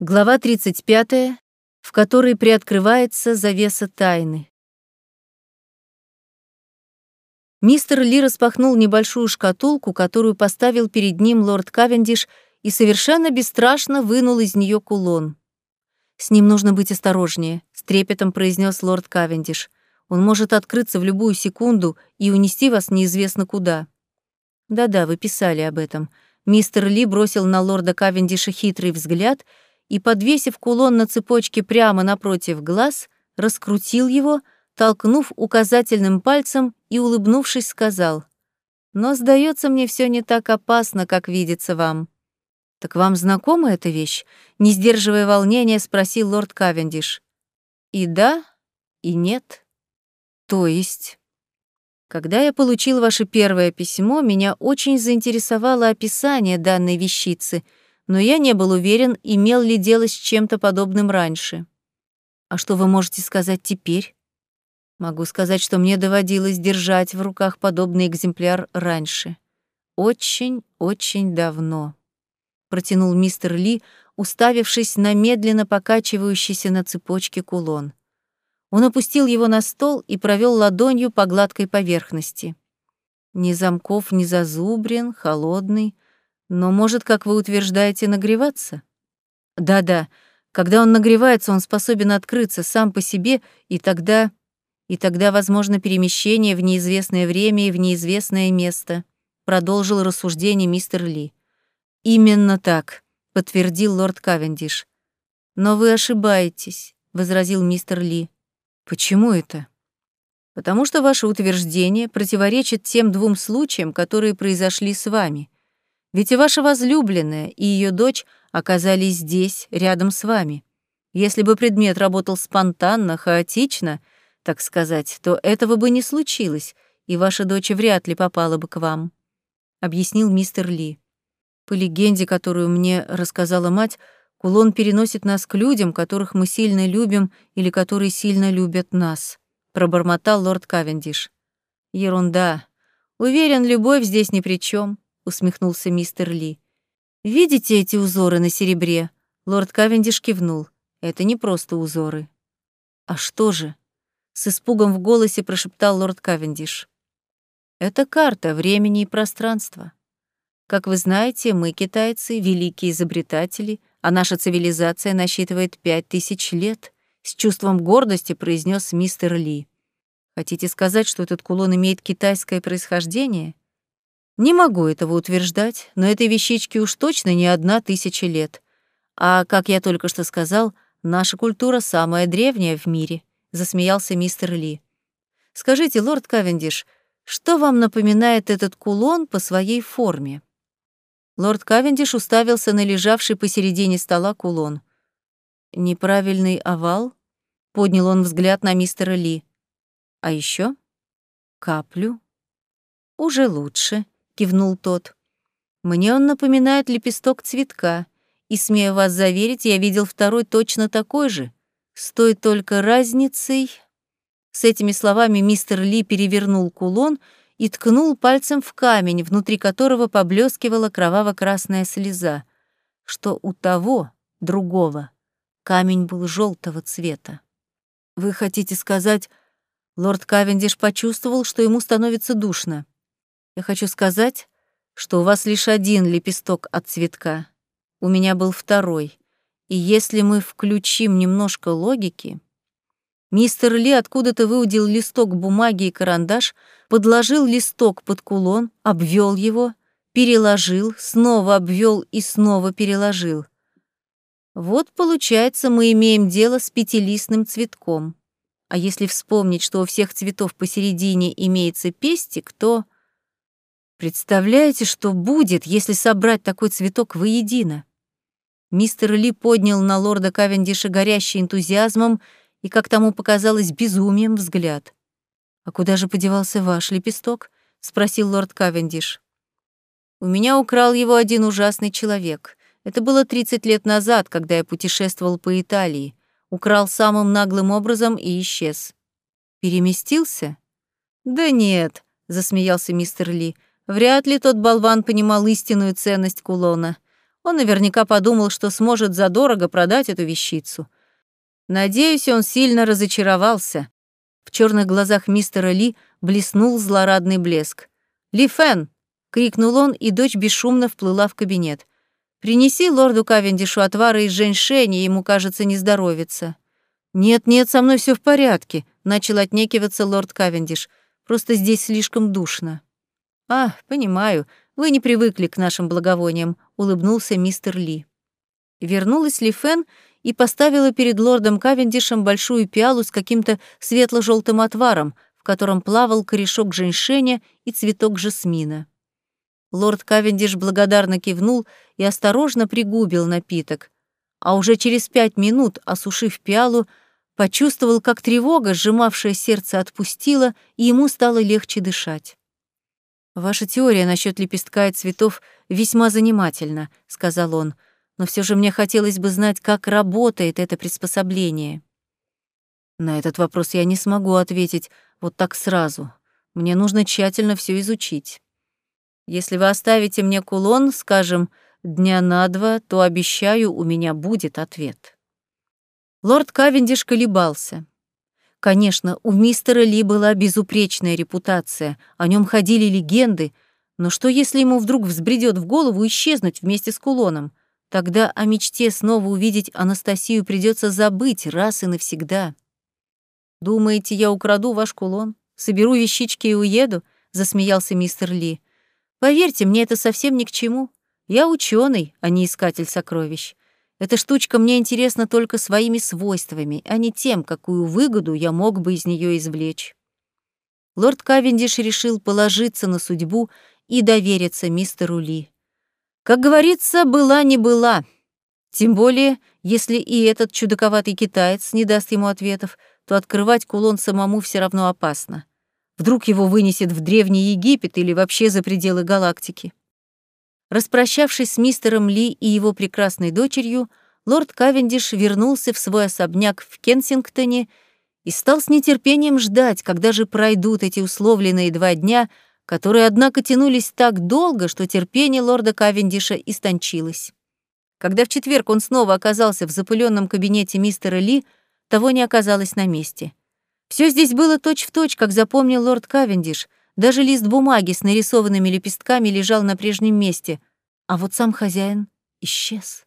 Глава 35, в которой приоткрывается завеса тайны. Мистер Ли распахнул небольшую шкатулку, которую поставил перед ним лорд Кавендиш, и совершенно бесстрашно вынул из нее кулон. «С ним нужно быть осторожнее», — с трепетом произнес лорд Кавендиш. «Он может открыться в любую секунду и унести вас неизвестно куда». «Да-да, вы писали об этом». Мистер Ли бросил на лорда Кавендиша хитрый взгляд — и, подвесив кулон на цепочке прямо напротив глаз, раскрутил его, толкнув указательным пальцем и, улыбнувшись, сказал, «Но, сдается мне, все не так опасно, как видится вам». «Так вам знакома эта вещь?» — не сдерживая волнения, спросил лорд Кавендиш. «И да, и нет. То есть...» Когда я получил ваше первое письмо, меня очень заинтересовало описание данной вещицы — но я не был уверен, имел ли дело с чем-то подобным раньше. А что вы можете сказать теперь? Могу сказать, что мне доводилось держать в руках подобный экземпляр раньше. Очень-очень давно. Протянул мистер Ли, уставившись на медленно покачивающийся на цепочке кулон. Он опустил его на стол и провел ладонью по гладкой поверхности. Ни замков, ни зазубрен, холодный — но может, как вы утверждаете, нагреваться? Да-да, когда он нагревается, он способен открыться сам по себе, и тогда... И тогда возможно перемещение в неизвестное время и в неизвестное место, продолжил рассуждение мистер Ли. Именно так, подтвердил лорд Кавендиш. Но вы ошибаетесь, возразил мистер Ли. Почему это? Потому что ваше утверждение противоречит тем двум случаям, которые произошли с вами — ведь и ваша возлюбленная, и ее дочь оказались здесь, рядом с вами. Если бы предмет работал спонтанно, хаотично, так сказать, то этого бы не случилось, и ваша дочь вряд ли попала бы к вам», — объяснил мистер Ли. По легенде, которую мне рассказала мать, кулон переносит нас к людям, которых мы сильно любим или которые сильно любят нас, пробормотал лорд Кавендиш. Ерунда. Уверен, любовь здесь ни при чем усмехнулся мистер Ли. Видите эти узоры на серебре? Лорд Кавендиш кивнул. Это не просто узоры. А что же? С испугом в голосе прошептал лорд Кавендиш. Это карта времени и пространства. Как вы знаете, мы, китайцы, великие изобретатели, а наша цивилизация насчитывает пять тысяч лет, с чувством гордости произнес мистер Ли. Хотите сказать, что этот кулон имеет китайское происхождение? Не могу этого утверждать, но этой вещичке уж точно не одна тысяча лет. А, как я только что сказал, наша культура самая древняя в мире, засмеялся мистер Ли. Скажите, лорд Кавендиш, что вам напоминает этот кулон по своей форме? Лорд Кавендиш уставился на лежавший посередине стола кулон. Неправильный овал? Поднял он взгляд на мистера Ли. А еще каплю. Уже лучше кивнул тот. Мне он напоминает лепесток цветка, и, смею вас заверить, я видел второй точно такой же, с той только разницей... С этими словами мистер Ли перевернул кулон и ткнул пальцем в камень, внутри которого поблескивала кроваво-красная слеза, что у того, другого, камень был желтого цвета. «Вы хотите сказать...» Лорд Кавендиш почувствовал, что ему становится душно. Я хочу сказать, что у вас лишь один лепесток от цветка. У меня был второй. И если мы включим немножко логики... Мистер Ли откуда-то выудил листок бумаги и карандаш, подложил листок под кулон, обвел его, переложил, снова обвел и снова переложил. Вот, получается, мы имеем дело с пятилистным цветком. А если вспомнить, что у всех цветов посередине имеется пестик, то... Представляете, что будет, если собрать такой цветок воедино? Мистер Ли поднял на лорда Кавендиша горящий энтузиазмом и, как тому показалось, безумием взгляд. «А куда же подевался ваш лепесток?» — спросил лорд Кавендиш. «У меня украл его один ужасный человек. Это было 30 лет назад, когда я путешествовал по Италии. Украл самым наглым образом и исчез». «Переместился?» «Да нет», — засмеялся мистер Ли. Вряд ли тот болван понимал истинную ценность кулона. Он наверняка подумал, что сможет задорого продать эту вещицу. Надеюсь, он сильно разочаровался. В черных глазах мистера Ли блеснул злорадный блеск. «Ли Фен!» — крикнул он, и дочь бесшумно вплыла в кабинет. «Принеси лорду Кавендишу отвара из женьшени, ему, кажется, не здоровится». «Нет-нет, со мной все в порядке», — начал отнекиваться лорд Кавендиш. «Просто здесь слишком душно». «А, понимаю, вы не привыкли к нашим благовониям», — улыбнулся мистер Ли. Вернулась Ли Фен и поставила перед лордом Кавендишем большую пиалу с каким-то светло желтым отваром, в котором плавал корешок женьшеня и цветок жасмина. Лорд Кавендиш благодарно кивнул и осторожно пригубил напиток, а уже через пять минут, осушив пиалу, почувствовал, как тревога, сжимавшая сердце, отпустила, и ему стало легче дышать. «Ваша теория насчет лепестка и цветов весьма занимательна», — сказал он, «но все же мне хотелось бы знать, как работает это приспособление». На этот вопрос я не смогу ответить вот так сразу. Мне нужно тщательно все изучить. Если вы оставите мне кулон, скажем, дня на два, то, обещаю, у меня будет ответ. Лорд Кавендиш колебался. Конечно, у мистера Ли была безупречная репутация, о нем ходили легенды, но что если ему вдруг взбредет в голову исчезнуть вместе с кулоном? Тогда о мечте снова увидеть Анастасию придется забыть раз и навсегда. «Думаете, я украду ваш кулон, соберу вещички и уеду?» — засмеялся мистер Ли. «Поверьте, мне это совсем ни к чему. Я ученый, а не искатель сокровищ. Эта штучка мне интересна только своими свойствами, а не тем, какую выгоду я мог бы из нее извлечь. Лорд Кавендиш решил положиться на судьбу и довериться мистеру Ли. Как говорится, была не была. Тем более, если и этот чудаковатый китаец не даст ему ответов, то открывать кулон самому все равно опасно. Вдруг его вынесет в Древний Египет или вообще за пределы галактики. Распрощавшись с мистером Ли и его прекрасной дочерью, лорд Кавендиш вернулся в свой особняк в Кенсингтоне и стал с нетерпением ждать, когда же пройдут эти условленные два дня, которые, однако, тянулись так долго, что терпение лорда Кавендиша истончилось. Когда в четверг он снова оказался в запыленном кабинете мистера Ли, того не оказалось на месте. Все здесь было точь-в-точь, точь, как запомнил лорд Кавендиш, даже лист бумаги с нарисованными лепестками лежал на прежнем месте, а вот сам хозяин исчез.